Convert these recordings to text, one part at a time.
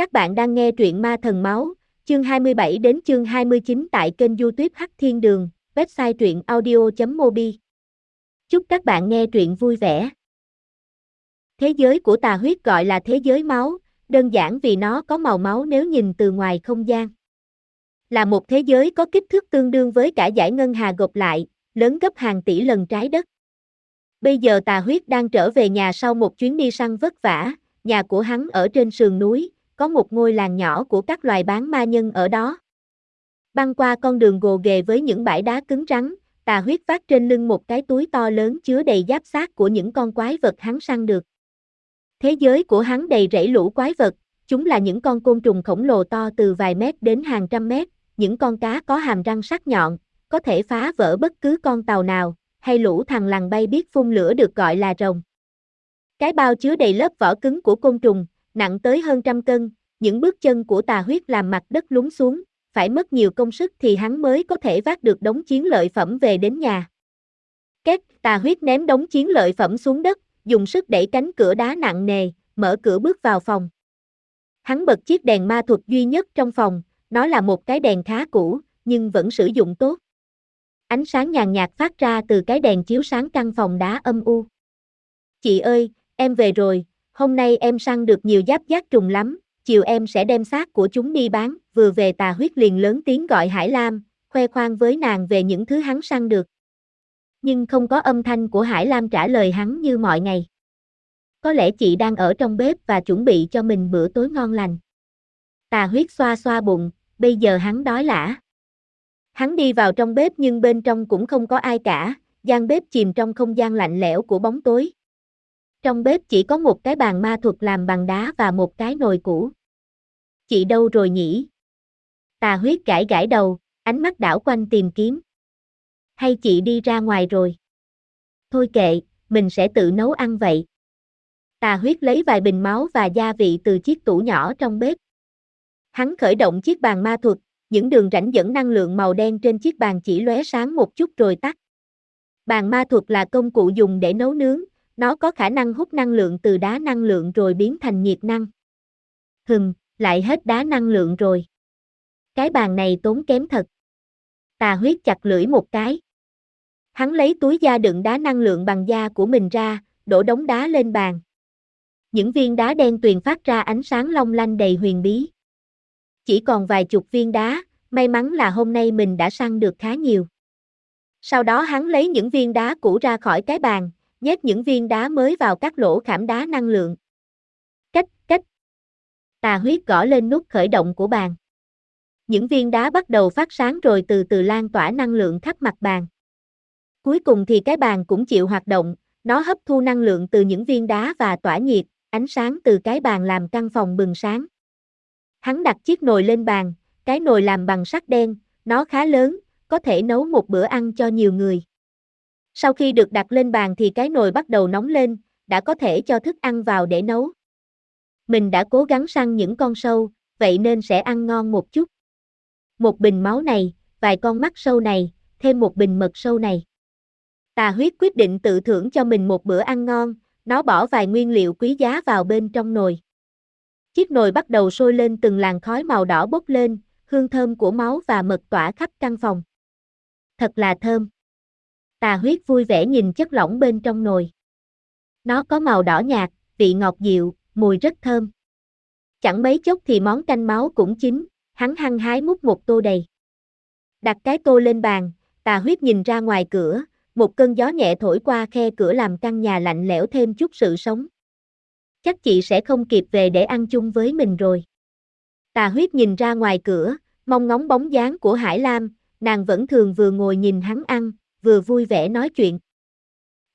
Các bạn đang nghe truyện Ma Thần Máu, chương 27 đến chương 29 tại kênh youtube Hắc Thiên Đường, website truyện audio.mobi. Chúc các bạn nghe truyện vui vẻ. Thế giới của tà huyết gọi là thế giới máu, đơn giản vì nó có màu máu nếu nhìn từ ngoài không gian. Là một thế giới có kích thước tương đương với cả giải ngân hà gộp lại, lớn gấp hàng tỷ lần trái đất. Bây giờ tà huyết đang trở về nhà sau một chuyến đi săn vất vả, nhà của hắn ở trên sườn núi, có một ngôi làng nhỏ của các loài bán ma nhân ở đó. Băng qua con đường gồ ghề với những bãi đá cứng rắn, tà huyết vác trên lưng một cái túi to lớn chứa đầy giáp xác của những con quái vật hắn săn được. Thế giới của hắn đầy rẫy lũ quái vật, chúng là những con côn trùng khổng lồ to từ vài mét đến hàng trăm mét, những con cá có hàm răng sắc nhọn, có thể phá vỡ bất cứ con tàu nào, hay lũ thằng lằn bay biết phun lửa được gọi là rồng. Cái bao chứa đầy lớp vỏ cứng của côn trùng, nặng tới hơn trăm cân, những bước chân của tà huyết làm mặt đất lún xuống, phải mất nhiều công sức thì hắn mới có thể vác được đống chiến lợi phẩm về đến nhà. Két, tà huyết ném đống chiến lợi phẩm xuống đất, dùng sức đẩy cánh cửa đá nặng nề, mở cửa bước vào phòng. Hắn bật chiếc đèn ma thuật duy nhất trong phòng, nó là một cái đèn khá cũ, nhưng vẫn sử dụng tốt. Ánh sáng nhàn nhạt phát ra từ cái đèn chiếu sáng căn phòng đá âm u. Chị ơi, em về rồi, hôm nay em săn được nhiều giáp giác trùng lắm, chiều em sẽ đem xác của chúng đi bán, vừa về tà huyết liền lớn tiếng gọi Hải Lam, khoe khoang với nàng về những thứ hắn săn được. Nhưng không có âm thanh của Hải Lam trả lời hắn như mọi ngày. Có lẽ chị đang ở trong bếp và chuẩn bị cho mình bữa tối ngon lành. Tà huyết xoa xoa bụng, bây giờ hắn đói lả. Hắn đi vào trong bếp nhưng bên trong cũng không có ai cả, gian bếp chìm trong không gian lạnh lẽo của bóng tối. Trong bếp chỉ có một cái bàn ma thuật làm bằng đá và một cái nồi cũ. Chị đâu rồi nhỉ? Tà huyết gãi gãi đầu, ánh mắt đảo quanh tìm kiếm. Hay chị đi ra ngoài rồi? Thôi kệ, mình sẽ tự nấu ăn vậy. Tà huyết lấy vài bình máu và gia vị từ chiếc tủ nhỏ trong bếp. Hắn khởi động chiếc bàn ma thuật, những đường rãnh dẫn năng lượng màu đen trên chiếc bàn chỉ lóe sáng một chút rồi tắt. Bàn ma thuật là công cụ dùng để nấu nướng, nó có khả năng hút năng lượng từ đá năng lượng rồi biến thành nhiệt năng. Hừm, lại hết đá năng lượng rồi. Cái bàn này tốn kém thật. Tà huyết chặt lưỡi một cái. Hắn lấy túi da đựng đá năng lượng bằng da của mình ra, đổ đống đá lên bàn. Những viên đá đen tuyền phát ra ánh sáng long lanh đầy huyền bí. Chỉ còn vài chục viên đá, may mắn là hôm nay mình đã săn được khá nhiều. Sau đó hắn lấy những viên đá cũ ra khỏi cái bàn, nhét những viên đá mới vào các lỗ khảm đá năng lượng. Cách, cách. Tà huyết gõ lên nút khởi động của bàn. Những viên đá bắt đầu phát sáng rồi từ từ lan tỏa năng lượng khắp mặt bàn. Cuối cùng thì cái bàn cũng chịu hoạt động, nó hấp thu năng lượng từ những viên đá và tỏa nhiệt, ánh sáng từ cái bàn làm căn phòng bừng sáng. Hắn đặt chiếc nồi lên bàn, cái nồi làm bằng sắt đen, nó khá lớn, có thể nấu một bữa ăn cho nhiều người. Sau khi được đặt lên bàn thì cái nồi bắt đầu nóng lên, đã có thể cho thức ăn vào để nấu. Mình đã cố gắng săn những con sâu, vậy nên sẽ ăn ngon một chút. Một bình máu này, vài con mắt sâu này, thêm một bình mật sâu này. Tà huyết quyết định tự thưởng cho mình một bữa ăn ngon, nó bỏ vài nguyên liệu quý giá vào bên trong nồi. Chiếc nồi bắt đầu sôi lên từng làn khói màu đỏ bốc lên, hương thơm của máu và mật tỏa khắp căn phòng. Thật là thơm. Tà huyết vui vẻ nhìn chất lỏng bên trong nồi. Nó có màu đỏ nhạt, vị ngọt dịu, mùi rất thơm. Chẳng mấy chốc thì món canh máu cũng chín, hắn hăng hái múc một tô đầy. Đặt cái tô lên bàn, tà huyết nhìn ra ngoài cửa, một cơn gió nhẹ thổi qua khe cửa làm căn nhà lạnh lẽo thêm chút sự sống. Chắc chị sẽ không kịp về để ăn chung với mình rồi. Tà huyết nhìn ra ngoài cửa, mong ngóng bóng dáng của Hải Lam, nàng vẫn thường vừa ngồi nhìn hắn ăn, vừa vui vẻ nói chuyện.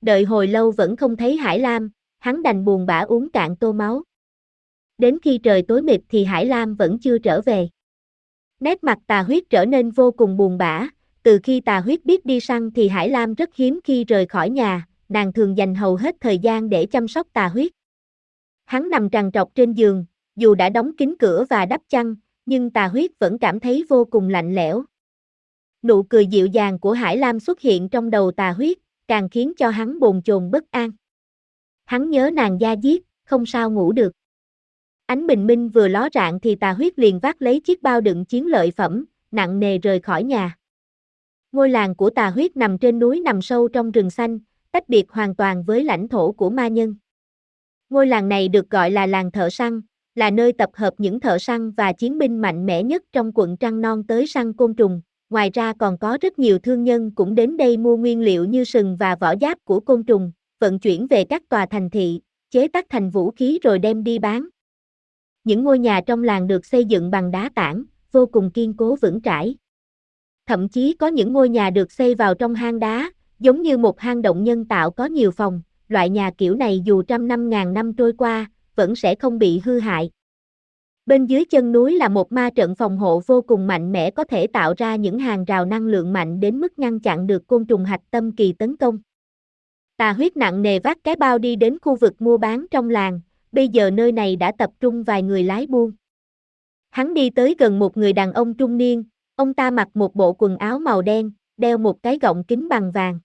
Đợi hồi lâu vẫn không thấy Hải Lam, hắn đành buồn bã uống cạn tô máu. Đến khi trời tối mịt thì Hải Lam vẫn chưa trở về. Nét mặt tà huyết trở nên vô cùng buồn bã, từ khi tà huyết biết đi săn thì Hải Lam rất hiếm khi rời khỏi nhà, nàng thường dành hầu hết thời gian để chăm sóc tà huyết. Hắn nằm trằn trọc trên giường, dù đã đóng kín cửa và đắp chăn, nhưng tà huyết vẫn cảm thấy vô cùng lạnh lẽo. Nụ cười dịu dàng của Hải Lam xuất hiện trong đầu tà huyết, càng khiến cho hắn bồn chồn bất an. Hắn nhớ nàng gia diết, không sao ngủ được. Ánh bình minh vừa ló rạng thì tà huyết liền vác lấy chiếc bao đựng chiến lợi phẩm, nặng nề rời khỏi nhà. Ngôi làng của tà huyết nằm trên núi nằm sâu trong rừng xanh, tách biệt hoàn toàn với lãnh thổ của ma nhân. Ngôi làng này được gọi là làng thợ săn, là nơi tập hợp những thợ săn và chiến binh mạnh mẽ nhất trong quận Trăng Non tới săn côn trùng. Ngoài ra còn có rất nhiều thương nhân cũng đến đây mua nguyên liệu như sừng và vỏ giáp của côn trùng, vận chuyển về các tòa thành thị, chế tác thành vũ khí rồi đem đi bán. Những ngôi nhà trong làng được xây dựng bằng đá tảng, vô cùng kiên cố vững chãi. Thậm chí có những ngôi nhà được xây vào trong hang đá, giống như một hang động nhân tạo có nhiều phòng, loại nhà kiểu này dù trăm năm ngàn năm trôi qua, vẫn sẽ không bị hư hại. Bên dưới chân núi là một ma trận phòng hộ vô cùng mạnh mẽ có thể tạo ra những hàng rào năng lượng mạnh đến mức ngăn chặn được côn trùng hạch tâm kỳ tấn công. Tà huyết nặng nề vác cái bao đi đến khu vực mua bán trong làng, bây giờ nơi này đã tập trung vài người lái buôn. Hắn đi tới gần một người đàn ông trung niên, ông ta mặc một bộ quần áo màu đen, đeo một cái gọng kính bằng vàng.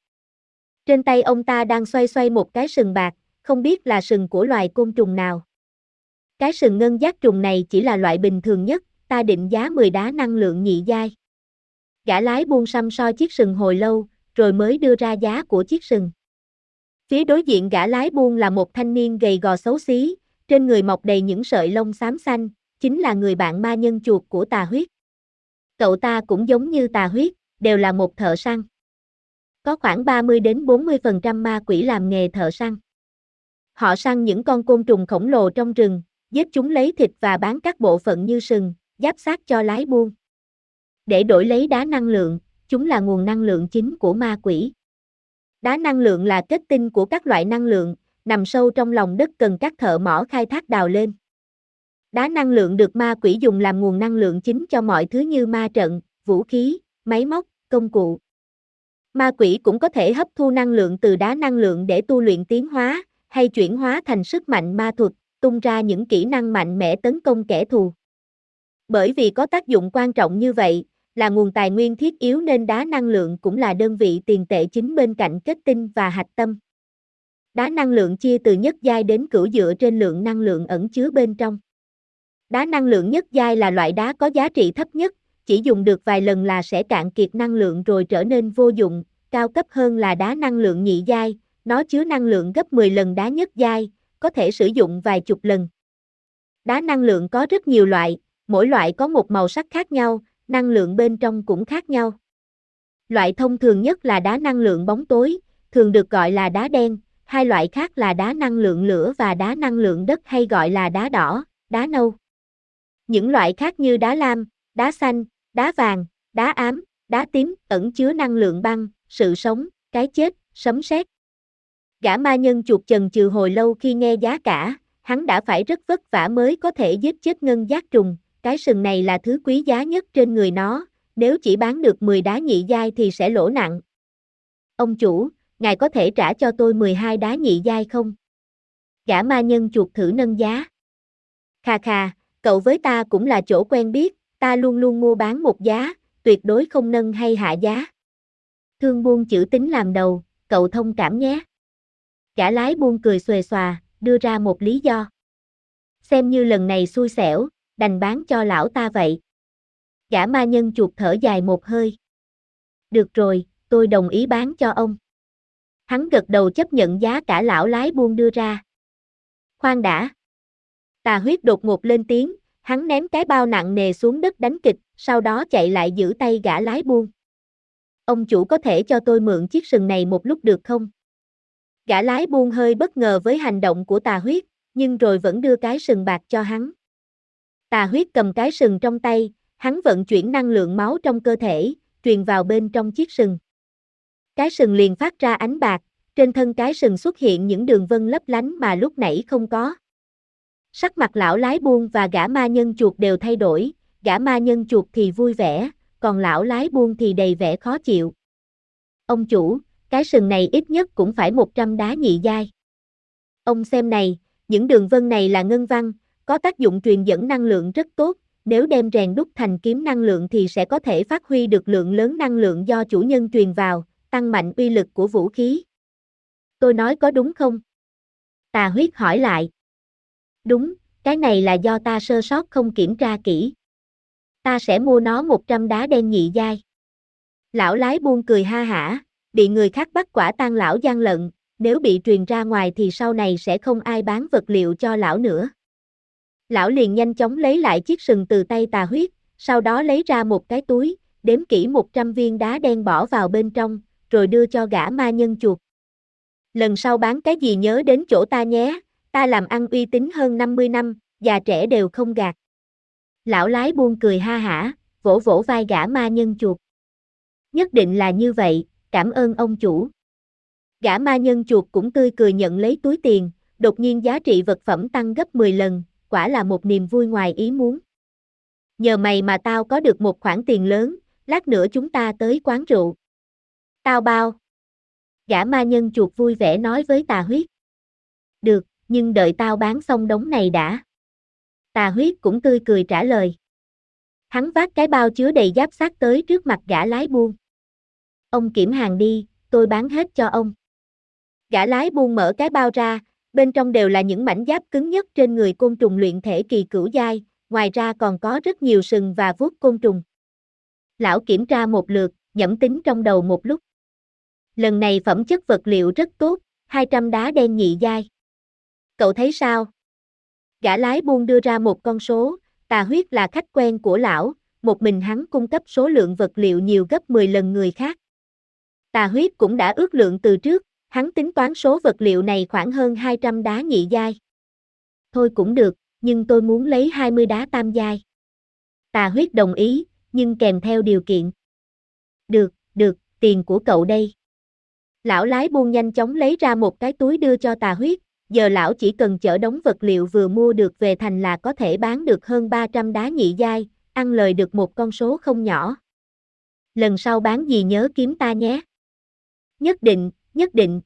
Trên tay ông ta đang xoay xoay một cái sừng bạc, không biết là sừng của loài côn trùng nào. Cái sừng ngân giác trùng này chỉ là loại bình thường nhất, ta định giá 10 đá năng lượng nhị giai. Gã lái buôn xăm soi chiếc sừng hồi lâu, rồi mới đưa ra giá của chiếc sừng. Phía đối diện gã lái buôn là một thanh niên gầy gò xấu xí, trên người mọc đầy những sợi lông xám xanh, chính là người bạn ma nhân chuột của tà huyết. Cậu ta cũng giống như tà huyết, đều là một thợ săn. Có khoảng 30 đến 40% ma quỷ làm nghề thợ săn. Họ săn những con côn trùng khổng lồ trong rừng, giết chúng lấy thịt và bán các bộ phận như sừng, giáp xác cho lái buôn. Để đổi lấy đá năng lượng, chúng là nguồn năng lượng chính của ma quỷ. Đá năng lượng là kết tinh của các loại năng lượng, nằm sâu trong lòng đất cần các thợ mỏ khai thác đào lên. Đá năng lượng được ma quỷ dùng làm nguồn năng lượng chính cho mọi thứ như ma trận, vũ khí, máy móc, công cụ. Ma quỷ cũng có thể hấp thu năng lượng từ đá năng lượng để tu luyện tiến hóa, hay chuyển hóa thành sức mạnh ma thuật, tung ra những kỹ năng mạnh mẽ tấn công kẻ thù. Bởi vì có tác dụng quan trọng như vậy, là nguồn tài nguyên thiết yếu nên đá năng lượng cũng là đơn vị tiền tệ chính bên cạnh kết tinh và hạch tâm. Đá năng lượng chia từ nhất giai đến cửu dựa trên lượng năng lượng ẩn chứa bên trong. Đá năng lượng nhất giai là loại đá có giá trị thấp nhất, chỉ dùng được vài lần là sẽ cạn kiệt năng lượng rồi trở nên vô dụng, cao cấp hơn là đá năng lượng nhị giai, nó chứa năng lượng gấp 10 lần đá nhất giai, có thể sử dụng vài chục lần. Đá năng lượng có rất nhiều loại, mỗi loại có một màu sắc khác nhau, năng lượng bên trong cũng khác nhau. Loại thông thường nhất là đá năng lượng bóng tối, thường được gọi là đá đen, hai loại khác là đá năng lượng lửa và đá năng lượng đất hay gọi là đá đỏ, đá nâu. Những loại khác như đá lam, đá xanh, đá vàng, đá ám, đá tím ẩn chứa năng lượng băng, sự sống, cái chết, sấm sét. Gã ma nhân chuột chần chừ hồi lâu khi nghe giá cả, hắn đã phải rất vất vả mới có thể giết chết ngân giác trùng, cái sừng này là thứ quý giá nhất trên người nó, nếu chỉ bán được 10 đá nhị giai thì sẽ lỗ nặng. Ông chủ, ngài có thể trả cho tôi 12 đá nhị giai không? Gã ma nhân chuột thử nâng giá. Kha kha, cậu với ta cũng là chỗ quen biết, ta luôn luôn mua bán một giá, tuyệt đối không nâng hay hạ giá. Thương buôn chữ tính làm đầu, cậu thông cảm nhé. Gã lái buông cười xuề xòa, đưa ra một lý do. Xem như lần này xui xẻo, đành bán cho lão ta vậy. Gã ma nhân chuột thở dài một hơi. Được rồi, tôi đồng ý bán cho ông. Hắn gật đầu chấp nhận giá cả lão lái buôn đưa ra. Khoan đã. Tà huyết đột ngột lên tiếng, hắn ném cái bao nặng nề xuống đất đánh kịch, sau đó chạy lại giữ tay gã lái buôn. Ông chủ có thể cho tôi mượn chiếc sừng này một lúc được không? Gã lái buôn hơi bất ngờ với hành động của tà huyết, nhưng rồi vẫn đưa cái sừng bạc cho hắn. Tà huyết cầm cái sừng trong tay, hắn vận chuyển năng lượng máu trong cơ thể, truyền vào bên trong chiếc sừng. Cái sừng liền phát ra ánh bạc, trên thân cái sừng xuất hiện những đường vân lấp lánh mà lúc nãy không có. Sắc mặt lão lái buôn và gã ma nhân chuột đều thay đổi, gã ma nhân chuột thì vui vẻ, còn lão lái buông thì đầy vẻ khó chịu. Ông chủ, cái sừng này ít nhất cũng phải 100 đá nhị giai. Ông xem này, những đường vân này là ngân văn, có tác dụng truyền dẫn năng lượng rất tốt, nếu đem rèn đúc thành kiếm năng lượng thì sẽ có thể phát huy được lượng lớn năng lượng do chủ nhân truyền vào, tăng mạnh uy lực của vũ khí. Tôi nói có đúng không? Tà huyết hỏi lại. Đúng, cái này là do ta sơ sót không kiểm tra kỹ. Ta sẽ mua nó 100 đá đen nhị giai. Lão lái buông cười ha hả, bị người khác bắt quả tang lão gian lận, nếu bị truyền ra ngoài thì sau này sẽ không ai bán vật liệu cho lão nữa. Lão liền nhanh chóng lấy lại chiếc sừng từ tay tà huyết, sau đó lấy ra một cái túi, đếm kỹ 100 viên đá đen bỏ vào bên trong, rồi đưa cho gã ma nhân chuột. Lần sau bán cái gì nhớ đến chỗ ta nhé, ta làm ăn uy tín hơn 50 năm, già trẻ đều không gạt. Lão lái buông cười ha hả, vỗ vỗ vai gã ma nhân chuột. Nhất định là như vậy, cảm ơn ông chủ. Gã ma nhân chuột cũng tươi cười nhận lấy túi tiền, đột nhiên giá trị vật phẩm tăng gấp 10 lần, quả là một niềm vui ngoài ý muốn. Nhờ mày mà tao có được một khoản tiền lớn, lát nữa chúng ta tới quán rượu. Tao bao. Gã ma nhân chuột vui vẻ nói với tà huyết. Được, nhưng đợi tao bán xong đống này đã. Tà huyết cũng tươi cười trả lời. Hắn vác cái bao chứa đầy giáp sát tới trước mặt gã lái buôn. Ông kiểm hàng đi, tôi bán hết cho ông. Gã lái buông mở cái bao ra, bên trong đều là những mảnh giáp cứng nhất trên người côn trùng luyện thể kỳ cửu giai, ngoài ra còn có rất nhiều sừng và vuốt côn trùng. Lão kiểm tra một lượt, nhẩm tính trong đầu một lúc. Lần này phẩm chất vật liệu rất tốt, 200 đá đen nhị giai. Cậu thấy sao? Gã lái buôn đưa ra một con số, tà huyết là khách quen của lão, một mình hắn cung cấp số lượng vật liệu nhiều gấp 10 lần người khác. Tà huyết cũng đã ước lượng từ trước, hắn tính toán số vật liệu này khoảng hơn 200 đá nhị giai. Thôi cũng được, nhưng tôi muốn lấy 20 đá tam giai. Tà huyết đồng ý, nhưng kèm theo điều kiện. Được, được, tiền của cậu đây. Lão lái buôn nhanh chóng lấy ra một cái túi đưa cho tà huyết, giờ lão chỉ cần chở đống vật liệu vừa mua được về thành là có thể bán được hơn 300 đá nhị giai, ăn lời được một con số không nhỏ. Lần sau bán gì nhớ kiếm ta nhé. Nhất định, nhất định.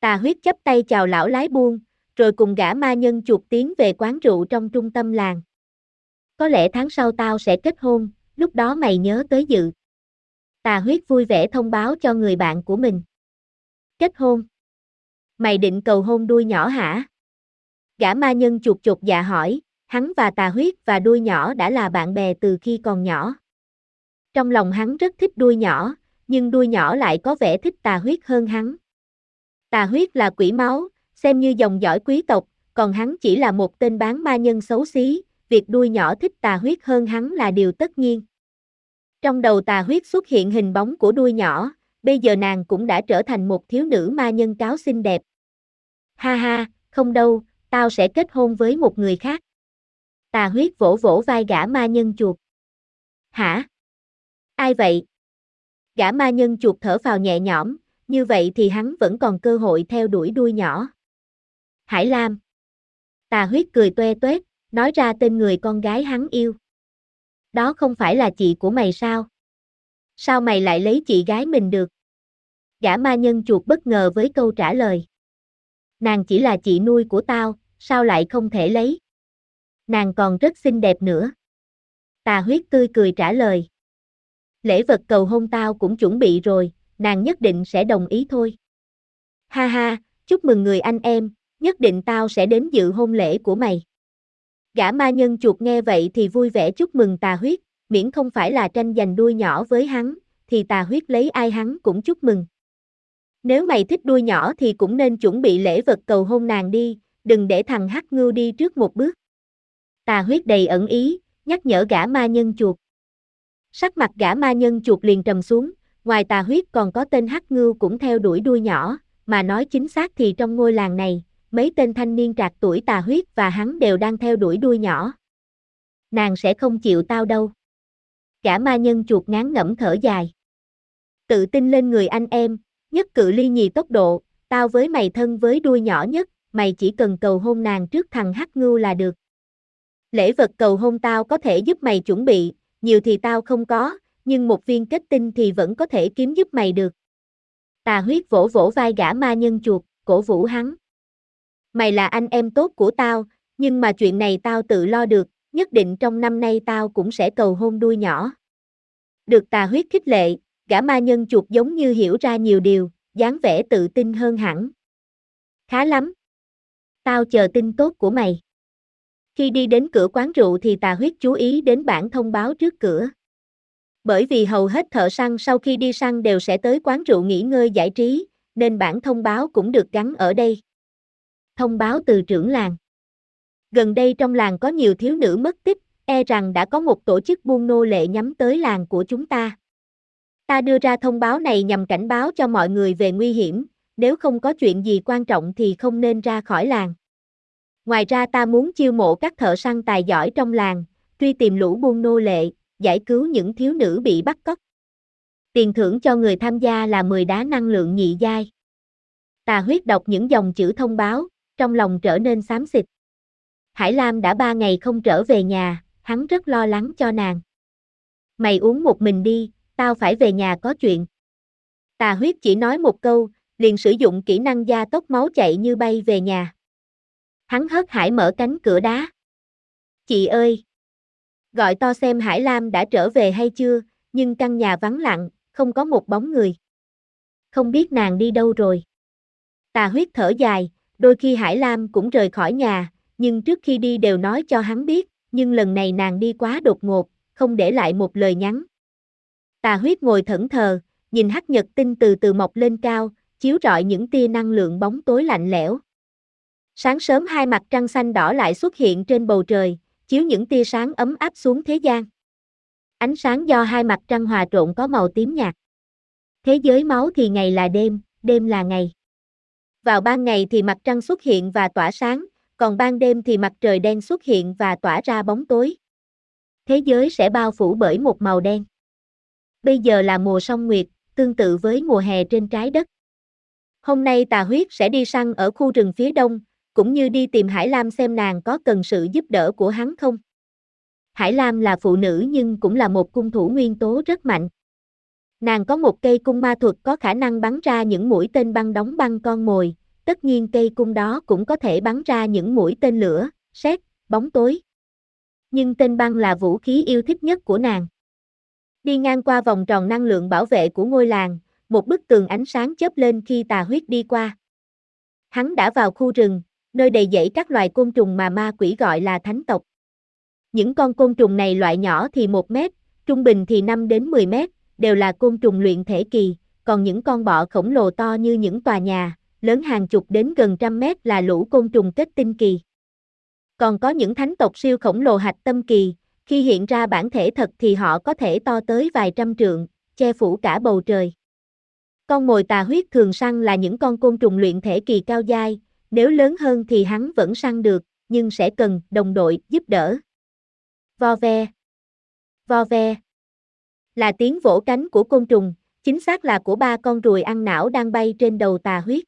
Tà huyết chấp tay chào lão lái buôn, rồi cùng gã ma nhân chuột tiến về quán rượu trong trung tâm làng. Có lẽ tháng sau tao sẽ kết hôn, lúc đó mày nhớ tới dự. Tà huyết vui vẻ thông báo cho người bạn của mình. Kết hôn. Mày định cầu hôn đuôi nhỏ hả? Gã ma nhân chuột chuột dạ hỏi, hắn và tà huyết và đuôi nhỏ đã là bạn bè từ khi còn nhỏ. Trong lòng hắn rất thích đuôi nhỏ, nhưng đuôi nhỏ lại có vẻ thích tà huyết hơn hắn. Tà huyết là quỷ máu, xem như dòng dõi quý tộc, còn hắn chỉ là một tên bán ma nhân xấu xí, việc đuôi nhỏ thích tà huyết hơn hắn là điều tất nhiên. Trong đầu tà huyết xuất hiện hình bóng của đuôi nhỏ, bây giờ nàng cũng đã trở thành một thiếu nữ ma nhân cáo xinh đẹp. Ha ha, không đâu, tao sẽ kết hôn với một người khác. Tà huyết vỗ vỗ vai gã ma nhân chuột. Hả? Ai vậy? Gã ma nhân chuột thở vào nhẹ nhõm, như vậy thì hắn vẫn còn cơ hội theo đuổi đuôi nhỏ. Hải Lam. Tà huyết cười toe toét, nói ra tên người con gái hắn yêu. Đó không phải là chị của mày sao? Sao mày lại lấy chị gái mình được? Gã ma nhân chuột bất ngờ với câu trả lời. Nàng chỉ là chị nuôi của tao, sao lại không thể lấy? Nàng còn rất xinh đẹp nữa. Tà huyết tươi cười trả lời. Lễ vật cầu hôn tao cũng chuẩn bị rồi, nàng nhất định sẽ đồng ý thôi. Ha ha, chúc mừng người anh em, nhất định tao sẽ đến dự hôn lễ của mày. Gã ma nhân chuột nghe vậy thì vui vẻ chúc mừng tà huyết, miễn không phải là tranh giành đuôi nhỏ với hắn, thì tà huyết lấy ai hắn cũng chúc mừng. Nếu mày thích đuôi nhỏ thì cũng nên chuẩn bị lễ vật cầu hôn nàng đi, đừng để thằng hắc ngưu đi trước một bước. Tà huyết đầy ẩn ý, nhắc nhở gã ma nhân chuột. Sắc mặt gã ma nhân chuột liền trầm xuống, ngoài tà huyết còn có tên hắc ngưu cũng theo đuổi đuôi nhỏ, mà nói chính xác thì trong ngôi làng này, mấy tên thanh niên trạc tuổi tà huyết và hắn đều đang theo đuổi đuôi nhỏ. Nàng sẽ không chịu tao đâu. Gã ma nhân chuột ngán ngẩm thở dài. Tự tin lên người anh em, nhất cự ly nhì tốc độ, tao với mày thân với đuôi nhỏ nhất, mày chỉ cần cầu hôn nàng trước thằng hắc ngưu là được. Lễ vật cầu hôn tao có thể giúp mày chuẩn bị, nhiều thì tao không có, nhưng một viên kết tinh thì vẫn có thể kiếm giúp mày được. Tà huyết vỗ vỗ vai gã ma nhân chuột, cổ vũ hắn. Mày là anh em tốt của tao, nhưng mà chuyện này tao tự lo được, nhất định trong năm nay tao cũng sẽ cầu hôn đuôi nhỏ. Được tà huyết khích lệ, gã ma nhân chuột giống như hiểu ra nhiều điều, dáng vẻ tự tin hơn hẳn. Khá lắm. Tao chờ tin tốt của mày. Khi đi đến cửa quán rượu thì tà huyết chú ý đến bản thông báo trước cửa. Bởi vì hầu hết thợ săn sau khi đi săn đều sẽ tới quán rượu nghỉ ngơi giải trí, nên bản thông báo cũng được gắn ở đây. Thông báo từ trưởng làng. Gần đây trong làng có nhiều thiếu nữ mất tích, e rằng đã có một tổ chức buôn nô lệ nhắm tới làng của chúng ta. Ta đưa ra thông báo này nhằm cảnh báo cho mọi người về nguy hiểm, nếu không có chuyện gì quan trọng thì không nên ra khỏi làng. Ngoài ra ta muốn chiêu mộ các thợ săn tài giỏi trong làng, truy tìm lũ buôn nô lệ, giải cứu những thiếu nữ bị bắt cóc. Tiền thưởng cho người tham gia là 10 đá năng lượng nhị giai. Tà huyết đọc những dòng chữ thông báo, trong lòng trở nên xám xịt. Hải Lam đã ba ngày không trở về nhà, hắn rất lo lắng cho nàng. Mày uống một mình đi, tao phải về nhà có chuyện. Tà huyết chỉ nói một câu, liền sử dụng kỹ năng gia tốc máu chạy như bay về nhà. Hắn hớt hải mở cánh cửa đá. Chị ơi! Gọi to xem Hải Lam đã trở về hay chưa, nhưng căn nhà vắng lặng, không có một bóng người. Không biết nàng đi đâu rồi. Tà huyết thở dài, đôi khi Hải Lam cũng rời khỏi nhà, nhưng trước khi đi đều nói cho hắn biết, nhưng lần này nàng đi quá đột ngột, không để lại một lời nhắn. Tà huyết ngồi thẫn thờ, nhìn hắc nhật tinh từ từ mọc lên cao, chiếu rọi những tia năng lượng bóng tối lạnh lẽo. Sáng sớm hai mặt trăng xanh đỏ lại xuất hiện trên bầu trời, chiếu những tia sáng ấm áp xuống thế gian. Ánh sáng do hai mặt trăng hòa trộn có màu tím nhạt. Thế giới máu thì ngày là đêm, đêm là ngày. Vào ban ngày thì mặt trăng xuất hiện và tỏa sáng, còn ban đêm thì mặt trời đen xuất hiện và tỏa ra bóng tối. Thế giới sẽ bao phủ bởi một màu đen. Bây giờ là mùa song nguyệt, tương tự với mùa hè trên trái đất. Hôm nay tà huyết sẽ đi săn ở khu rừng phía đông, cũng như đi tìm Hải Lam xem nàng có cần sự giúp đỡ của hắn không. Hải Lam là phụ nữ nhưng cũng là một cung thủ nguyên tố rất mạnh. Nàng có một cây cung ma thuật có khả năng bắn ra những mũi tên băng đóng băng con mồi, tất nhiên cây cung đó cũng có thể bắn ra những mũi tên lửa, sét, bóng tối. Nhưng tên băng là vũ khí yêu thích nhất của nàng. Đi ngang qua vòng tròn năng lượng bảo vệ của ngôi làng, một bức tường ánh sáng chớp lên khi tà huyết đi qua. Hắn đã vào khu rừng, nơi đầy dẫy các loài côn trùng mà ma quỷ gọi là thánh tộc. Những con côn trùng này loại nhỏ thì 1 mét, trung bình thì 5 đến 10 mét, đều là côn trùng luyện thể kỳ, còn những con bọ khổng lồ to như những tòa nhà, lớn hàng chục đến gần trăm mét là lũ côn trùng kết tinh kỳ. Còn có những thánh tộc siêu khổng lồ hạch tâm kỳ, khi hiện ra bản thể thật thì họ có thể to tới vài trăm trượng, che phủ cả bầu trời. Con mồi tà huyết thường săn là những con côn trùng luyện thể kỳ cao dai, nếu lớn hơn thì hắn vẫn săn được, nhưng sẽ cần đồng đội giúp đỡ. Vo ve. Vo ve. Là tiếng vỗ cánh của côn trùng, chính xác là của ba con ruồi ăn não đang bay trên đầu tà huyết.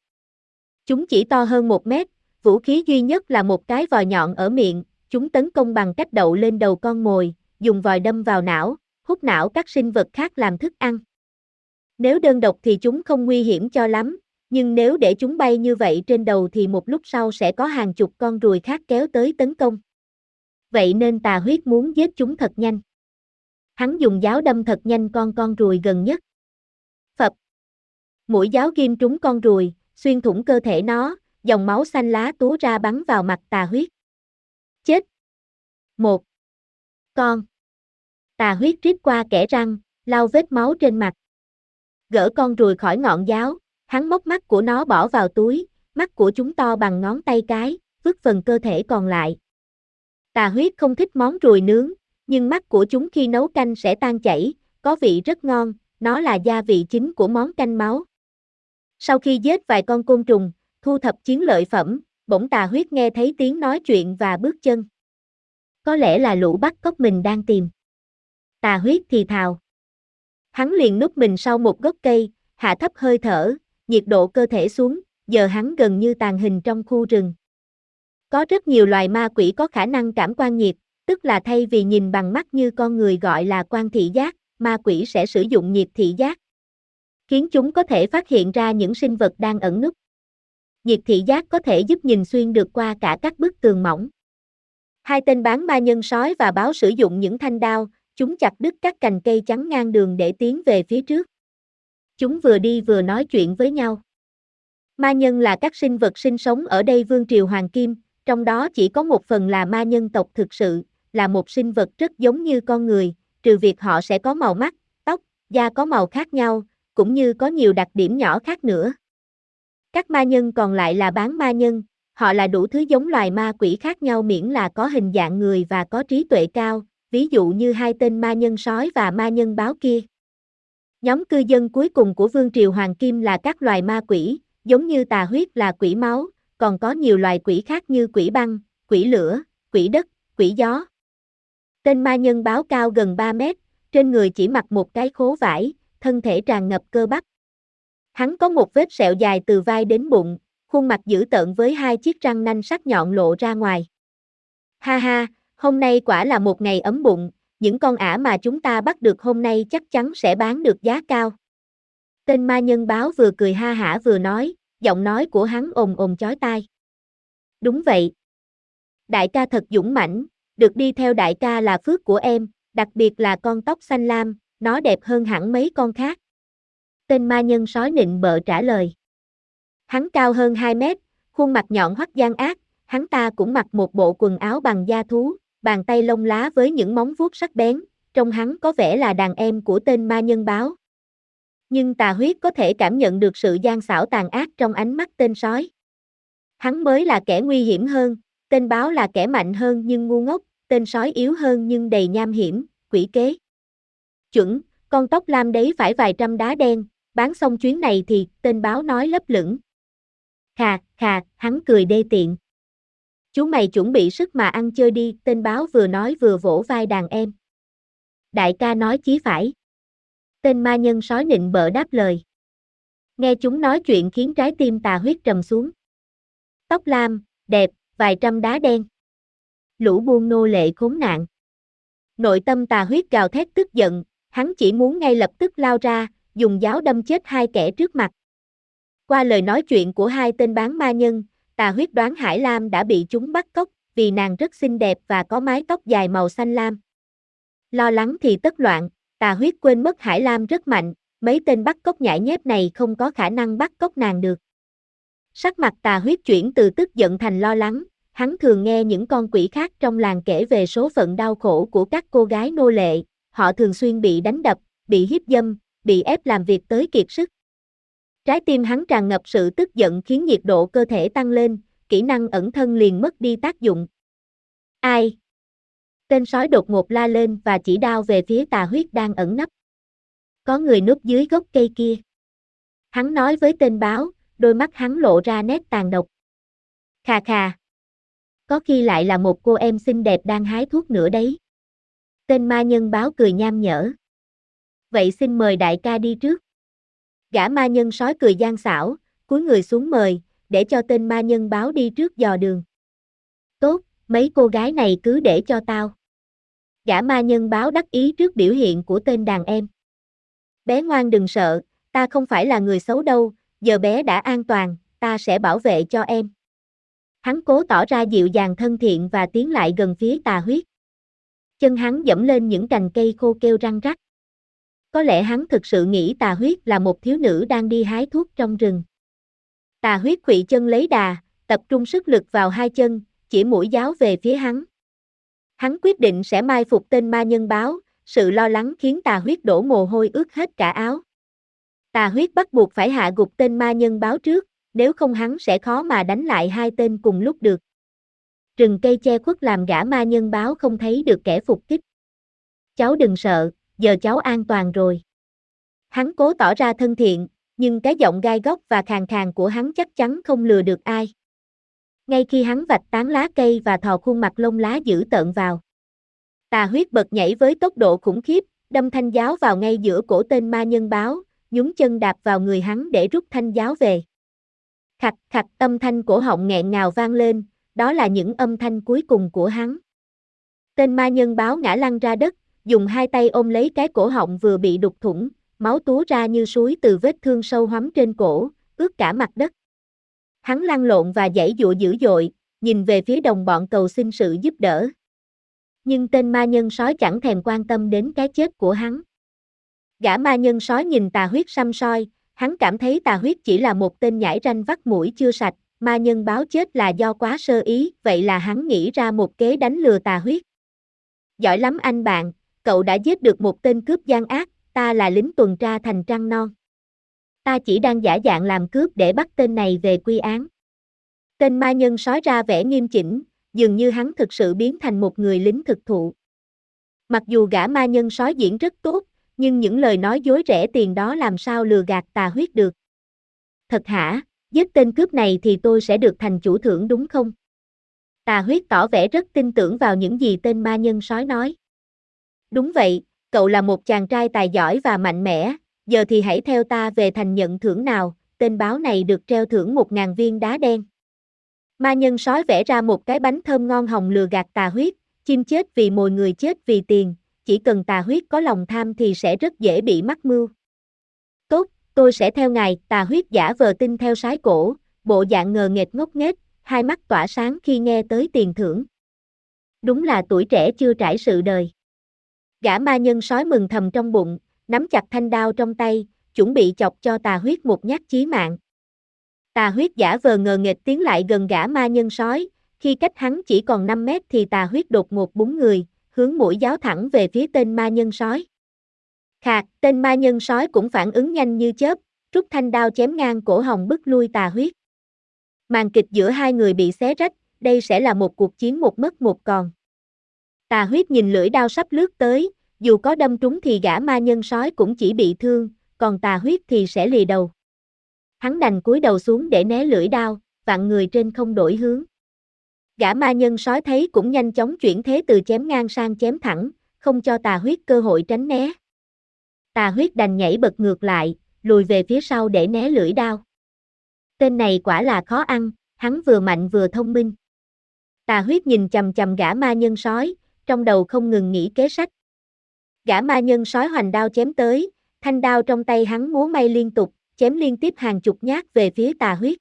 Chúng chỉ to hơn một mét, vũ khí duy nhất là một cái vòi nhọn ở miệng, chúng tấn công bằng cách đậu lên đầu con mồi, dùng vòi đâm vào não, hút não các sinh vật khác làm thức ăn. Nếu đơn độc thì chúng không nguy hiểm cho lắm, nhưng nếu để chúng bay như vậy trên đầu thì một lúc sau sẽ có hàng chục con ruồi khác kéo tới tấn công. Vậy nên tà huyết muốn giết chúng thật nhanh. Hắn dùng giáo đâm thật nhanh con con ruồi gần nhất. Phập. Mũi giáo ghim trúng con ruồi, xuyên thủng cơ thể nó, dòng máu xanh lá túa ra bắn vào mặt tà huyết. Chết. Một. Con. Tà huyết rít qua kẻ răng, lau vết máu trên mặt. Gỡ con ruồi khỏi ngọn giáo, hắn móc mắt của nó bỏ vào túi, mắt của chúng to bằng ngón tay cái, vứt phần cơ thể còn lại. Tà huyết không thích món ruồi nướng, nhưng mắt của chúng khi nấu canh sẽ tan chảy, có vị rất ngon, nó là gia vị chính của món canh máu. Sau khi giết vài con côn trùng, thu thập chiến lợi phẩm, bỗng tà huyết nghe thấy tiếng nói chuyện và bước chân. Có lẽ là lũ bắt cóc mình đang tìm. Tà huyết thì thào. Hắn liền núp mình sau một gốc cây, hạ thấp hơi thở, nhiệt độ cơ thể xuống, giờ hắn gần như tàn hình trong khu rừng. Có rất nhiều loài ma quỷ có khả năng cảm quan nhiệt, tức là thay vì nhìn bằng mắt như con người gọi là quan thị giác, ma quỷ sẽ sử dụng nhiệt thị giác. Khiến chúng có thể phát hiện ra những sinh vật đang ẩn núp. Nhiệt thị giác có thể giúp nhìn xuyên được qua cả các bức tường mỏng. Hai tên bán ma nhân sói và báo sử dụng những thanh đao, chúng chặt đứt các cành cây chắn ngang đường để tiến về phía trước. Chúng vừa đi vừa nói chuyện với nhau. Ma nhân là các sinh vật sinh sống ở đây vương triều Hoàng Kim, trong đó chỉ có một phần là ma nhân tộc thực sự, là một sinh vật rất giống như con người, trừ việc họ sẽ có màu mắt, tóc, da có màu khác nhau, cũng như có nhiều đặc điểm nhỏ khác nữa. Các ma nhân còn lại là bán ma nhân, họ là đủ thứ giống loài ma quỷ khác nhau miễn là có hình dạng người và có trí tuệ cao, ví dụ như hai tên ma nhân sói và ma nhân báo kia. Nhóm cư dân cuối cùng của Vương Triều Hoàng Kim là các loài ma quỷ, giống như tà huyết là quỷ máu, còn có nhiều loài quỷ khác như quỷ băng, quỷ lửa, quỷ đất, quỷ gió. Tên ma nhân báo cao gần 3 mét, trên người chỉ mặc một cái khố vải, thân thể tràn ngập cơ bắp. Hắn có một vết sẹo dài từ vai đến bụng, khuôn mặt dữ tợn với hai chiếc răng nanh sắc nhọn lộ ra ngoài. Ha ha, hôm nay quả là một ngày ấm bụng, những con ả mà chúng ta bắt được hôm nay chắc chắn sẽ bán được giá cao. Tên ma nhân báo vừa cười ha hả vừa nói, giọng nói của hắn ồn ồn chói tai. Đúng vậy. Đại ca thật dũng mãnh, được đi theo đại ca là phước của em, đặc biệt là con tóc xanh lam, nó đẹp hơn hẳn mấy con khác. Tên ma nhân sói nịnh bợ trả lời. Hắn cao hơn 2 mét, khuôn mặt nhọn hoắt gian ác, hắn ta cũng mặc một bộ quần áo bằng da thú, bàn tay lông lá với những móng vuốt sắc bén, trông hắn có vẻ là đàn em của tên ma nhân báo. Nhưng tà huyết có thể cảm nhận được sự gian xảo tàn ác trong ánh mắt tên sói. Hắn mới là kẻ nguy hiểm hơn, tên báo là kẻ mạnh hơn nhưng ngu ngốc, tên sói yếu hơn nhưng đầy nham hiểm, quỷ kế. Chuẩn, con tóc lam đấy phải vài trăm đá đen, bán xong chuyến này thì, tên báo nói lấp lửng. Khà, khà, hắn cười đê tiện. Chú mày chuẩn bị sức mà ăn chơi đi, tên báo vừa nói vừa vỗ vai đàn em. Đại ca nói chí phải. Tên ma nhân sói nịnh bợ đáp lời. Nghe chúng nói chuyện khiến trái tim tà huyết trầm xuống. Tóc lam, đẹp, vài trăm đá đen. Lũ buôn nô lệ khốn nạn. Nội tâm tà huyết gào thét tức giận, hắn chỉ muốn ngay lập tức lao ra, dùng giáo đâm chết hai kẻ trước mặt. Qua lời nói chuyện của hai tên bán ma nhân, tà huyết đoán Hải Lam đã bị chúng bắt cóc, vì nàng rất xinh đẹp và có mái tóc dài màu xanh lam. Lo lắng thì tất loạn, tà huyết quên mất Hải Lam rất mạnh, mấy tên bắt cóc nhãi nhép này không có khả năng bắt cóc nàng được. Sắc mặt tà huyết chuyển từ tức giận thành lo lắng, hắn thường nghe những con quỷ khác trong làng kể về số phận đau khổ của các cô gái nô lệ, họ thường xuyên bị đánh đập, bị hiếp dâm, bị ép làm việc tới kiệt sức. Trái tim hắn tràn ngập sự tức giận khiến nhiệt độ cơ thể tăng lên, kỹ năng ẩn thân liền mất đi tác dụng. Ai? Tên sói đột ngột la lên và chỉ đao về phía tà huyết đang ẩn nấp. Có người núp dưới gốc cây kia. Hắn nói với tên báo, đôi mắt hắn lộ ra nét tàn độc. Khà khà. Có khi lại là một cô em xinh đẹp đang hái thuốc nữa đấy. Tên ma nhân báo cười nham nhở. Vậy xin mời đại ca đi trước. Gã ma nhân sói cười gian xảo, cúi người xuống mời, để cho tên ma nhân báo đi trước dò đường. Tốt, mấy cô gái này cứ để cho tao. Gã ma nhân báo đắc ý trước biểu hiện của tên đàn em. Bé ngoan đừng sợ, ta không phải là người xấu đâu, giờ bé đã an toàn, ta sẽ bảo vệ cho em. Hắn cố tỏ ra dịu dàng thân thiện và tiến lại gần phía tà huyết. Chân hắn dẫm lên những cành cây khô kêu răng rắc. Có lẽ hắn thực sự nghĩ tà huyết là một thiếu nữ đang đi hái thuốc trong rừng. Tà huyết quỵ chân lấy đà, tập trung sức lực vào hai chân, chỉ mũi giáo về phía hắn. Hắn quyết định sẽ mai phục tên ma nhân báo, sự lo lắng khiến tà huyết đổ mồ hôi ướt hết cả áo. Tà huyết bắt buộc phải hạ gục tên ma nhân báo trước, nếu không hắn sẽ khó mà đánh lại hai tên cùng lúc được. Rừng cây che khuất làm gã ma nhân báo không thấy được kẻ phục kích. Cháu đừng sợ, giờ cháu an toàn rồi. Hắn cố tỏ ra thân thiện, nhưng cái giọng gai góc và khàn khàn của hắn chắc chắn không lừa được ai. Ngay khi hắn vạch tán lá cây và thò khuôn mặt lông lá dữ tợn vào. Tà huyết bật nhảy với tốc độ khủng khiếp, đâm thanh giáo vào ngay giữa cổ tên ma nhân báo, nhúng chân đạp vào người hắn để rút thanh giáo về. Khạch khạch âm thanh cổ họng nghẹn ngào vang lên, đó là những âm thanh cuối cùng của hắn. Tên ma nhân báo ngã lăn ra đất, dùng hai tay ôm lấy cái cổ họng vừa bị đục thủng, máu túa ra như suối từ vết thương sâu hoắm trên cổ, ướt cả mặt đất. Hắn lăn lộn và giãy dụa dữ dội, nhìn về phía đồng bọn cầu xin sự giúp đỡ. Nhưng tên ma nhân sói chẳng thèm quan tâm đến cái chết của hắn. Gã ma nhân sói nhìn tà huyết xăm soi, hắn cảm thấy tà huyết chỉ là một tên nhãi ranh vắt mũi chưa sạch, ma nhân báo chết là do quá sơ ý, vậy là hắn nghĩ ra một kế đánh lừa tà huyết. Giỏi lắm anh bạn, cậu đã giết được một tên cướp gian ác, ta là lính tuần tra thành trăng non. Ta chỉ đang giả dạng làm cướp để bắt tên này về quy án. Tên ma nhân sói ra vẻ nghiêm chỉnh, dường như hắn thực sự biến thành một người lính thực thụ. Mặc dù gã ma nhân sói diễn rất tốt, nhưng những lời nói dối rẻ tiền đó làm sao lừa gạt tà huyết được. Thật hả, giết tên cướp này thì tôi sẽ được thành chủ thưởng đúng không? Tà huyết tỏ vẻ rất tin tưởng vào những gì tên ma nhân sói nói. Đúng vậy, cậu là một chàng trai tài giỏi và mạnh mẽ, giờ thì hãy theo ta về thành nhận thưởng nào, tên báo này được treo thưởng một ngàn viên đá đen. Ma nhân sói vẽ ra một cái bánh thơm ngon hồng lừa gạt tà huyết, chim chết vì mồi người chết vì tiền, chỉ cần tà huyết có lòng tham thì sẽ rất dễ bị mắc mưu. Tốt, tôi sẽ theo ngài, tà huyết giả vờ tin theo sái cổ, bộ dạng ngờ nghệch ngốc nghếch, hai mắt tỏa sáng khi nghe tới tiền thưởng. Đúng là tuổi trẻ chưa trải sự đời. Gã ma nhân sói mừng thầm trong bụng, nắm chặt thanh đao trong tay, chuẩn bị chọc cho tà huyết một nhát chí mạng. Tà huyết giả vờ ngờ nghệch tiến lại gần gã ma nhân sói, khi cách hắn chỉ còn 5 mét thì tà huyết đột ngột búng người, hướng mũi giáo thẳng về phía tên ma nhân sói. Khạc, tên ma nhân sói cũng phản ứng nhanh như chớp, rút thanh đao chém ngang cổ hồng bức lui tà huyết. Màn kịch giữa hai người bị xé rách, đây sẽ là một cuộc chiến một mất một còn. Tà huyết nhìn lưỡi đao sắp lướt tới, dù có đâm trúng thì gã ma nhân sói cũng chỉ bị thương, còn tà huyết thì sẽ lì đầu. Hắn đành cúi đầu xuống để né lưỡi đao, Vạn người trên không đổi hướng. Gã ma nhân sói thấy cũng nhanh chóng chuyển thế từ chém ngang sang chém thẳng, không cho tà huyết cơ hội tránh né. Tà huyết đành nhảy bật ngược lại, lùi về phía sau để né lưỡi đao. Tên này quả là khó ăn, hắn vừa mạnh vừa thông minh. Tà huyết nhìn chầm chầm gã ma nhân sói, trong đầu không ngừng nghĩ kế sách. Gã ma nhân sói hoành đao chém tới, thanh đao trong tay hắn múa may liên tục, chém liên tiếp hàng chục nhát về phía tà huyết.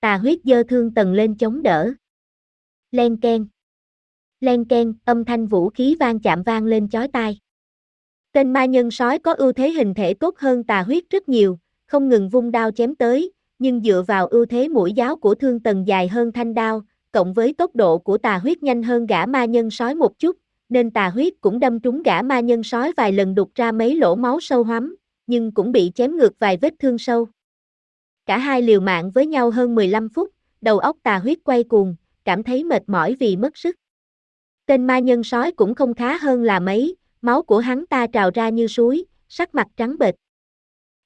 Tà huyết dơ thương tần lên chống đỡ. Len ken. Len ken, âm thanh vũ khí vang chạm vang lên chói tai. Tên ma nhân sói có ưu thế hình thể tốt hơn tà huyết rất nhiều, không ngừng vung đao chém tới, nhưng dựa vào ưu thế mũi giáo của thương tần dài hơn thanh đao, cộng với tốc độ của tà huyết nhanh hơn gã ma nhân sói một chút, nên tà huyết cũng đâm trúng gã ma nhân sói vài lần đục ra mấy lỗ máu sâu hoắm, nhưng cũng bị chém ngược vài vết thương sâu. Cả hai liều mạng với nhau hơn 15 phút, đầu óc tà huyết quay cuồng, cảm thấy mệt mỏi vì mất sức. Tên ma nhân sói cũng không khá hơn là mấy, máu của hắn ta trào ra như suối, sắc mặt trắng bệch.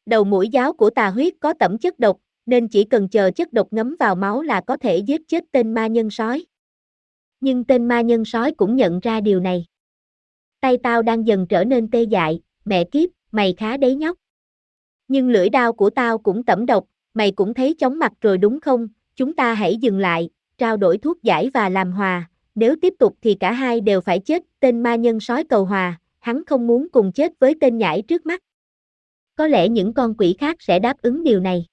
Đầu mũi giáo của tà huyết có tẩm chất độc, nên chỉ cần chờ chất độc ngấm vào máu là có thể giết chết tên ma nhân sói. Nhưng tên ma nhân sói cũng nhận ra điều này. Tay tao đang dần trở nên tê dại, mẹ kiếp, mày khá đấy nhóc. Nhưng lưỡi đao của tao cũng tẩm độc, mày cũng thấy chóng mặt rồi đúng không, chúng ta hãy dừng lại, trao đổi thuốc giải và làm hòa, nếu tiếp tục thì cả hai đều phải chết, tên ma nhân sói cầu hòa, hắn không muốn cùng chết với tên nhãi trước mắt. Có lẽ những con quỷ khác sẽ đáp ứng điều này.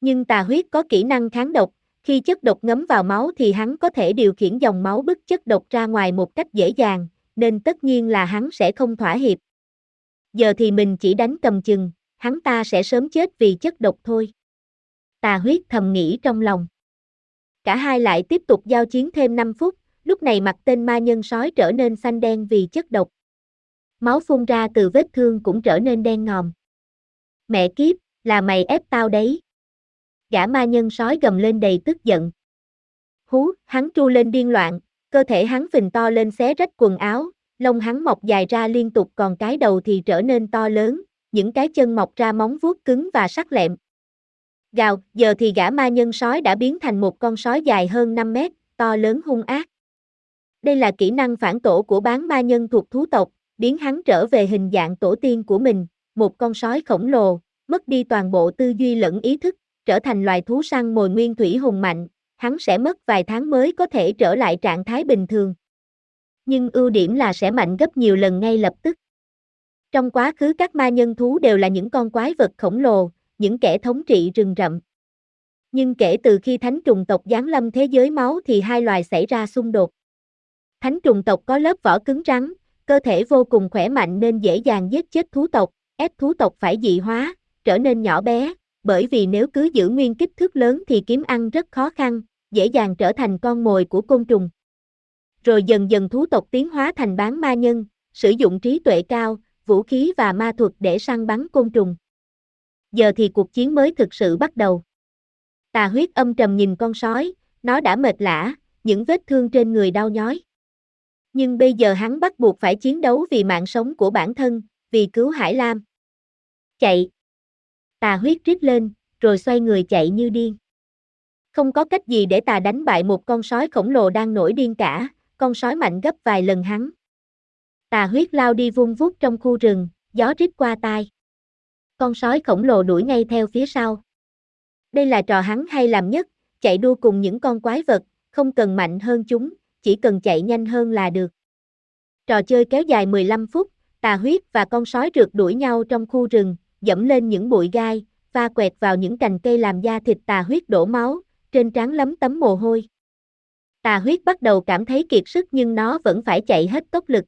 Nhưng tà huyết có kỹ năng kháng độc, khi chất độc ngấm vào máu thì hắn có thể điều khiển dòng máu bức chất độc ra ngoài một cách dễ dàng, nên tất nhiên là hắn sẽ không thỏa hiệp. Giờ thì mình chỉ đánh cầm chừng, hắn ta sẽ sớm chết vì chất độc thôi. Tà huyết thầm nghĩ trong lòng. Cả hai lại tiếp tục giao chiến thêm 5 phút, lúc này mặt tên ma nhân sói trở nên xanh đen vì chất độc. Máu phun ra từ vết thương cũng trở nên đen ngòm. Mẹ kiếp, là mày ép tao đấy. Gã ma nhân sói gầm lên đầy tức giận. Hú, hắn tru lên điên loạn, cơ thể hắn phình to lên xé rách quần áo, lông hắn mọc dài ra liên tục còn cái đầu thì trở nên to lớn, những cái chân mọc ra móng vuốt cứng và sắc lẹm, Gào, giờ thì gã ma nhân sói đã biến thành một con sói dài hơn 5 mét, to lớn hung ác. Đây là kỹ năng phản tổ của bán ma nhân thuộc thú tộc, biến hắn trở về hình dạng tổ tiên của mình, một con sói khổng lồ, mất đi toàn bộ tư duy lẫn ý thức, trở thành loài thú săn mồi nguyên thủy hùng mạnh, hắn sẽ mất vài tháng mới có thể trở lại trạng thái bình thường. Nhưng ưu điểm là sẽ mạnh gấp nhiều lần ngay lập tức. Trong quá khứ các ma nhân thú đều là những con quái vật khổng lồ, những kẻ thống trị rừng rậm. Nhưng kể từ khi thánh trùng tộc giáng lâm thế giới máu thì hai loài xảy ra xung đột. Thánh trùng tộc có lớp vỏ cứng rắn, cơ thể vô cùng khỏe mạnh nên dễ dàng giết chết thú tộc, ép thú tộc phải dị hóa, trở nên nhỏ bé, bởi vì nếu cứ giữ nguyên kích thước lớn thì kiếm ăn rất khó khăn, dễ dàng trở thành con mồi của côn trùng. Rồi dần dần thú tộc tiến hóa thành bán ma nhân, sử dụng trí tuệ cao, vũ khí và ma thuật để săn bắn côn trùng. Giờ thì cuộc chiến mới thực sự bắt đầu. Tà huyết âm trầm nhìn con sói, nó đã mệt lã, những vết thương trên người đau nhói. Nhưng bây giờ hắn bắt buộc phải chiến đấu vì mạng sống của bản thân, vì cứu Hải Lam. Chạy! Tà huyết rít lên, rồi xoay người chạy như điên. Không có cách gì để tà đánh bại một con sói khổng lồ đang nổi điên cả, con sói mạnh gấp vài lần hắn. Tà huyết lao đi vung vút trong khu rừng, gió rít qua tai. Con sói khổng lồ đuổi ngay theo phía sau. Đây là trò hắn hay làm nhất, chạy đua cùng những con quái vật, không cần mạnh hơn chúng, chỉ cần chạy nhanh hơn là được. Trò chơi kéo dài 15 phút, tà huyết và con sói rượt đuổi nhau trong khu rừng, dẫm lên những bụi gai, va quẹt vào những cành cây làm da thịt tà huyết đổ máu, trên trán lấm tấm mồ hôi. Tà huyết bắt đầu cảm thấy kiệt sức nhưng nó vẫn phải chạy hết tốc lực.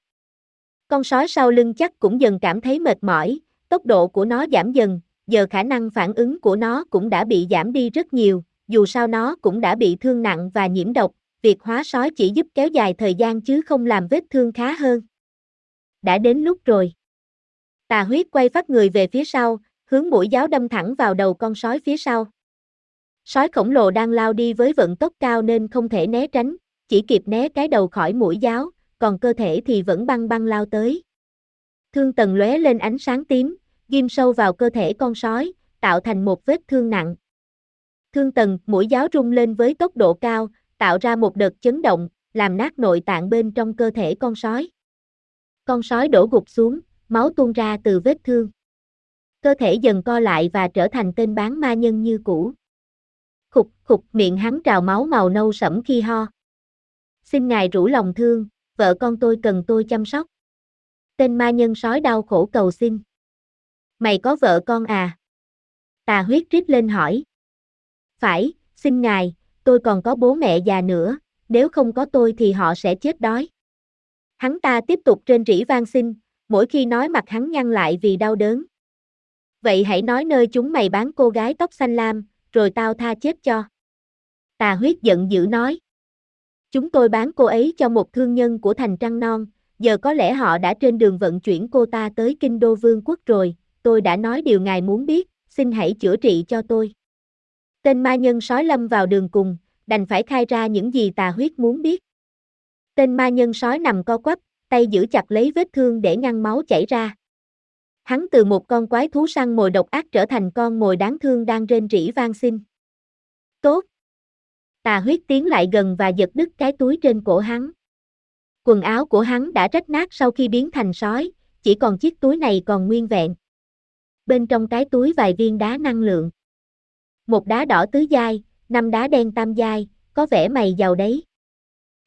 Con sói sau lưng chắc cũng dần cảm thấy mệt mỏi, tốc độ của nó giảm dần, giờ khả năng phản ứng của nó cũng đã bị giảm đi rất nhiều, dù sao nó cũng đã bị thương nặng và nhiễm độc, việc hóa sói chỉ giúp kéo dài thời gian chứ không làm vết thương khá hơn. Đã đến lúc rồi. Tà huyết quay phát người về phía sau, hướng mũi giáo đâm thẳng vào đầu con sói phía sau. Sói khổng lồ đang lao đi với vận tốc cao nên không thể né tránh, chỉ kịp né cái đầu khỏi mũi giáo, còn cơ thể thì vẫn băng băng lao tới. Thương tần lóe lên ánh sáng tím, ghim sâu vào cơ thể con sói, tạo thành một vết thương nặng. Thương tần, mũi giáo rung lên với tốc độ cao, tạo ra một đợt chấn động, làm nát nội tạng bên trong cơ thể con sói. Con sói đổ gục xuống, máu tuôn ra từ vết thương. Cơ thể dần co lại và trở thành tên bán ma nhân như cũ. Khục khục miệng hắn trào máu màu nâu sẫm khi ho. Xin ngài rủ lòng thương, vợ con tôi cần tôi chăm sóc. Tên ma nhân sói đau khổ cầu xin. Mày có vợ con à? Tà huyết rít lên hỏi. Phải, xin ngài, tôi còn có bố mẹ già nữa, nếu không có tôi thì họ sẽ chết đói. Hắn ta tiếp tục trên rỉ vang xin, mỗi khi nói mặt hắn nhăn lại vì đau đớn. Vậy hãy nói nơi chúng mày bán cô gái tóc xanh lam, rồi tao tha chết cho. Tà huyết giận dữ nói. Chúng tôi bán cô ấy cho một thương nhân của thành Trăng Non, giờ có lẽ họ đã trên đường vận chuyển cô ta tới Kinh Đô Vương quốc rồi, tôi đã nói điều ngài muốn biết, xin hãy chữa trị cho tôi. Tên ma nhân sói lâm vào đường cùng, đành phải khai ra những gì tà huyết muốn biết. Tên ma nhân sói nằm co quắp, tay giữ chặt lấy vết thương để ngăn máu chảy ra. Hắn từ một con quái thú săn mồi độc ác trở thành con mồi đáng thương đang rên rỉ vang xin. Tốt! Tà huyết tiến lại gần và giật đứt cái túi trên cổ hắn. Quần áo của hắn đã rách nát sau khi biến thành sói, chỉ còn chiếc túi này còn nguyên vẹn. Bên trong cái túi vài viên đá năng lượng. Một đá đỏ tứ giai, năm đá đen tam giai, có vẻ mày giàu đấy.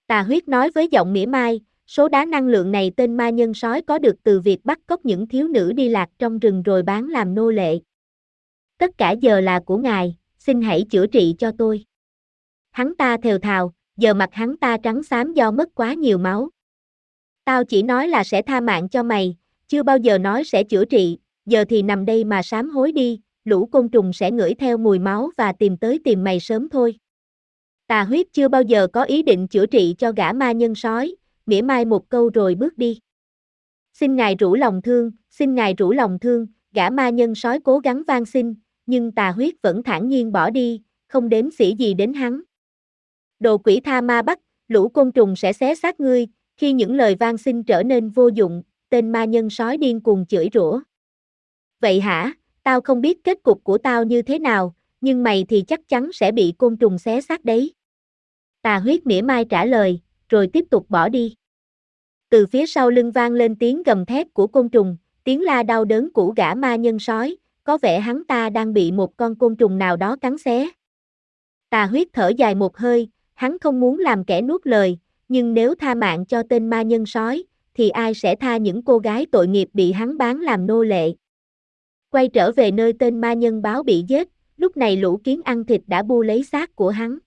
Tà huyết nói với giọng mỉa mai, số đá năng lượng này tên ma nhân sói có được từ việc bắt cóc những thiếu nữ đi lạc trong rừng rồi bán làm nô lệ. Tất cả giờ là của ngài, xin hãy chữa trị cho tôi. Hắn ta thều thào, giờ mặt hắn ta trắng xám do mất quá nhiều máu. Tao chỉ nói là sẽ tha mạng cho mày, chưa bao giờ nói sẽ chữa trị, giờ thì nằm đây mà sám hối đi, lũ côn trùng sẽ ngửi theo mùi máu và tìm tới tìm mày sớm thôi. Tà huyết chưa bao giờ có ý định chữa trị cho gã ma nhân sói, mỉa mai một câu rồi bước đi. Xin ngài rủ lòng thương, xin ngài rủ lòng thương, gã ma nhân sói cố gắng van xin, nhưng tà huyết vẫn thản nhiên bỏ đi, không đếm xỉ gì đến hắn. Đồ quỷ tha ma bắt, lũ côn trùng sẽ xé xác ngươi, khi những lời van xin trở nên vô dụng, tên ma nhân sói điên cuồng chửi rủa. Vậy hả, tao không biết kết cục của tao như thế nào, nhưng mày thì chắc chắn sẽ bị côn trùng xé xác đấy. Tà huyết mỉa mai trả lời, rồi tiếp tục bỏ đi. Từ phía sau lưng vang lên tiếng gầm thét của côn trùng, tiếng la đau đớn của gã ma nhân sói, có vẻ hắn ta đang bị một con côn trùng nào đó cắn xé. Tà huyết thở dài một hơi, hắn không muốn làm kẻ nuốt lời, nhưng nếu tha mạng cho tên ma nhân sói, thì ai sẽ tha những cô gái tội nghiệp bị hắn bán làm nô lệ. Quay trở về nơi tên ma nhân báo bị giết, lúc này lũ kiến ăn thịt đã bu lấy xác của hắn.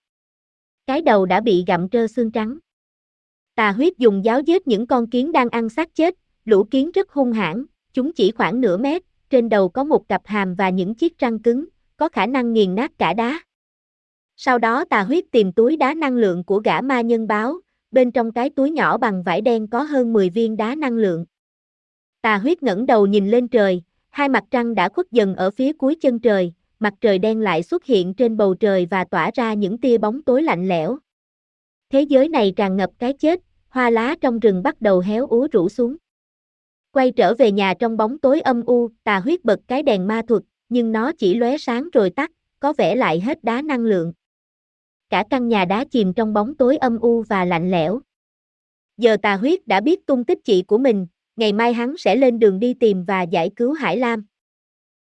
Cái đầu đã bị gặm trơ xương trắng. Tà huyết dùng giáo giết những con kiến đang ăn xác chết, lũ kiến rất hung hãn, chúng chỉ khoảng nửa mét, trên đầu có một cặp hàm và những chiếc răng cứng, có khả năng nghiền nát cả đá. Sau đó tà huyết tìm túi đá năng lượng của gã ma nhân báo, bên trong cái túi nhỏ bằng vải đen có hơn 10 viên đá năng lượng. Tà huyết ngẩng đầu nhìn lên trời, hai mặt trăng đã khuất dần ở phía cuối chân trời, mặt trời đen lại xuất hiện trên bầu trời và tỏa ra những tia bóng tối lạnh lẽo. Thế giới này tràn ngập cái chết, hoa lá trong rừng bắt đầu héo úa rủ xuống. Quay trở về nhà trong bóng tối âm u, tà huyết bật cái đèn ma thuật, nhưng nó chỉ lóe sáng rồi tắt, có vẻ lại hết đá năng lượng. Cả căn nhà đá chìm trong bóng tối âm u và lạnh lẽo. Giờ tà huyết đã biết tung tích chị của mình, ngày mai hắn sẽ lên đường đi tìm và giải cứu Hải Lam.